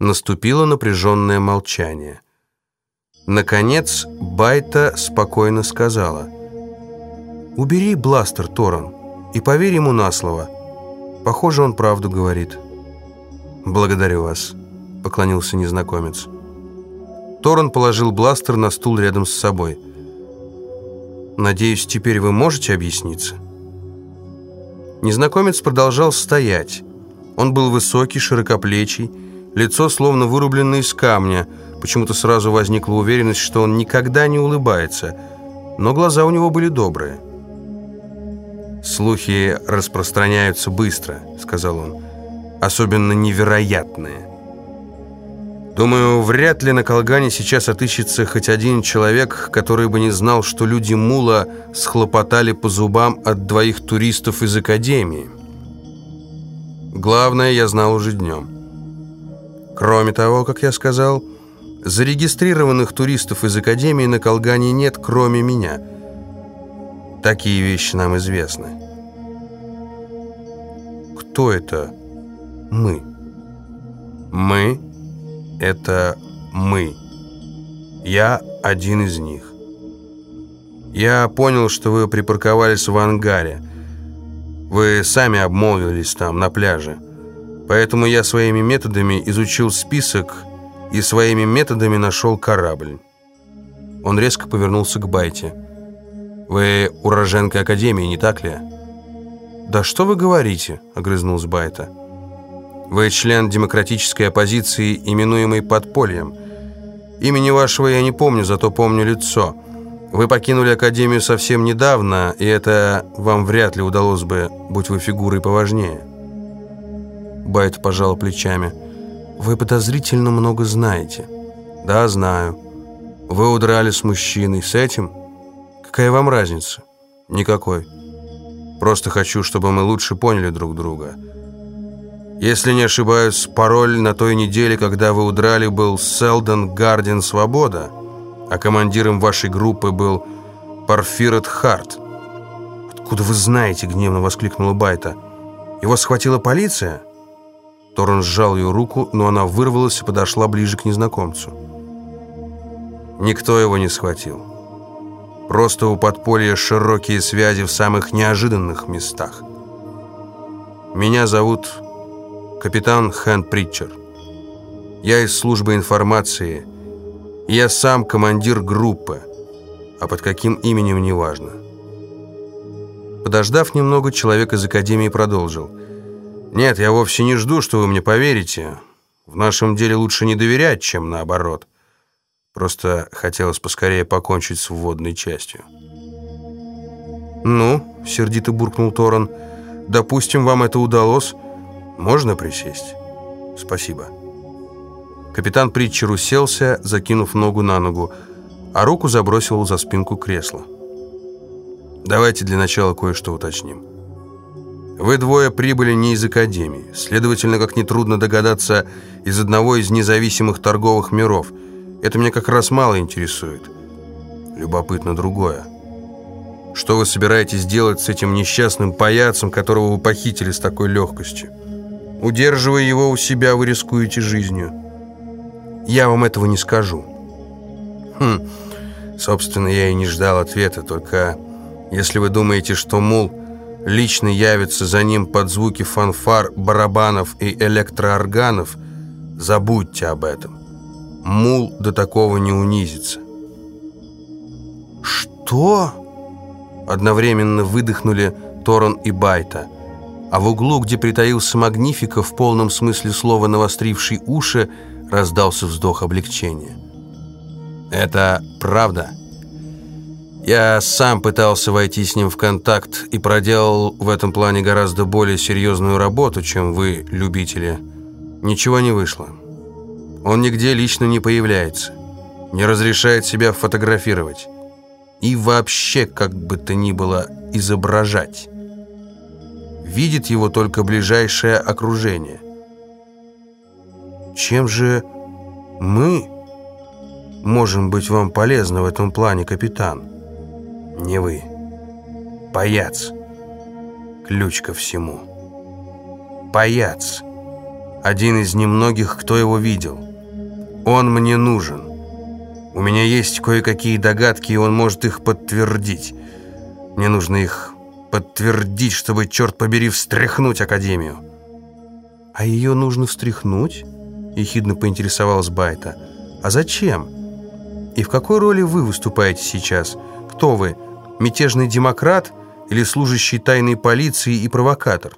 Наступило напряженное молчание. Наконец, Байта спокойно сказала. «Убери бластер, Торан, и поверь ему на слово. Похоже, он правду говорит». «Благодарю вас», — поклонился незнакомец. Торан положил бластер на стул рядом с собой. «Надеюсь, теперь вы можете объясниться?» Незнакомец продолжал стоять. Он был высокий, широкоплечий, лицо словно вырублено из камня. Почему-то сразу возникла уверенность, что он никогда не улыбается, но глаза у него были добрые. «Слухи распространяются быстро», — сказал он, — «особенно невероятные». Думаю, вряд ли на Колгане сейчас отыщется хоть один человек, который бы не знал, что люди Мула схлопотали по зубам от двоих туристов из Академии. Главное, я знал уже днем. Кроме того, как я сказал, зарегистрированных туристов из Академии на Колгане нет, кроме меня. Такие вещи нам известны. Кто это мы? Мы? это мы. Я один из них. Я понял, что вы припарковались в ангаре. Вы сами обмолвились там, на пляже. Поэтому я своими методами изучил список и своими методами нашел корабль. Он резко повернулся к Байте. «Вы уроженка Академии, не так ли?» «Да что вы говорите?» — огрызнулся Байта. Вы член демократической оппозиции, именуемой «Подпольем». Имени вашего я не помню, зато помню лицо. Вы покинули Академию совсем недавно, и это вам вряд ли удалось бы, будь вы фигурой поважнее». Байт пожал плечами. «Вы подозрительно много знаете». «Да, знаю. Вы удрали с мужчиной. С этим? Какая вам разница?» «Никакой. Просто хочу, чтобы мы лучше поняли друг друга». Если не ошибаюсь, пароль на той неделе, когда вы удрали, был «Селдон Гарден Свобода», а командиром вашей группы был Парфирет Харт. «Откуда вы знаете?» — гневно воскликнула Байта. «Его схватила полиция?» Торрен сжал ее руку, но она вырвалась и подошла ближе к незнакомцу. Никто его не схватил. Просто у подполья широкие связи в самых неожиданных местах. Меня зовут капитан Хэн Притчер. Я из службы информации. Я сам командир группы, а под каким именем неважно. Подождав немного, человек из Академии продолжил. «Нет, я вовсе не жду, что вы мне поверите. В нашем деле лучше не доверять, чем наоборот. Просто хотелось поскорее покончить с вводной частью». «Ну», — сердито буркнул Торан, — «допустим, вам это удалось». «Можно присесть?» «Спасибо». Капитан Притчер уселся, закинув ногу на ногу, а руку забросил за спинку кресла. «Давайте для начала кое-что уточним. Вы двое прибыли не из Академии, следовательно, как нетрудно догадаться, из одного из независимых торговых миров. Это меня как раз мало интересует. Любопытно другое. Что вы собираетесь делать с этим несчастным паяцем, которого вы похитили с такой легкостью?» Удерживая его у себя, вы рискуете жизнью. Я вам этого не скажу. Хм, собственно, я и не ждал ответа, только если вы думаете, что Мул лично явится за ним под звуки фанфар, барабанов и электроорганов, забудьте об этом. Мул до такого не унизится. «Что?» Одновременно выдохнули Торон и Байта – а в углу, где притаился Магнифика, в полном смысле слова навостривший уши, раздался вздох облегчения. «Это правда. Я сам пытался войти с ним в контакт и проделал в этом плане гораздо более серьезную работу, чем вы, любители. Ничего не вышло. Он нигде лично не появляется, не разрешает себя фотографировать и вообще, как бы то ни было, изображать» видит его только ближайшее окружение. Чем же мы можем быть вам полезны в этом плане, капитан? Не вы. Паяц. Ключ ко всему. Паяц. один из немногих, кто его видел. Он мне нужен. У меня есть кое-какие догадки, и он может их подтвердить. Мне нужно их подтвердить, чтобы, черт побери, встряхнуть Академию». «А ее нужно встряхнуть?» — ехидно поинтересовалась Байта. «А зачем? И в какой роли вы выступаете сейчас? Кто вы? Мятежный демократ или служащий тайной полиции и провокатор?»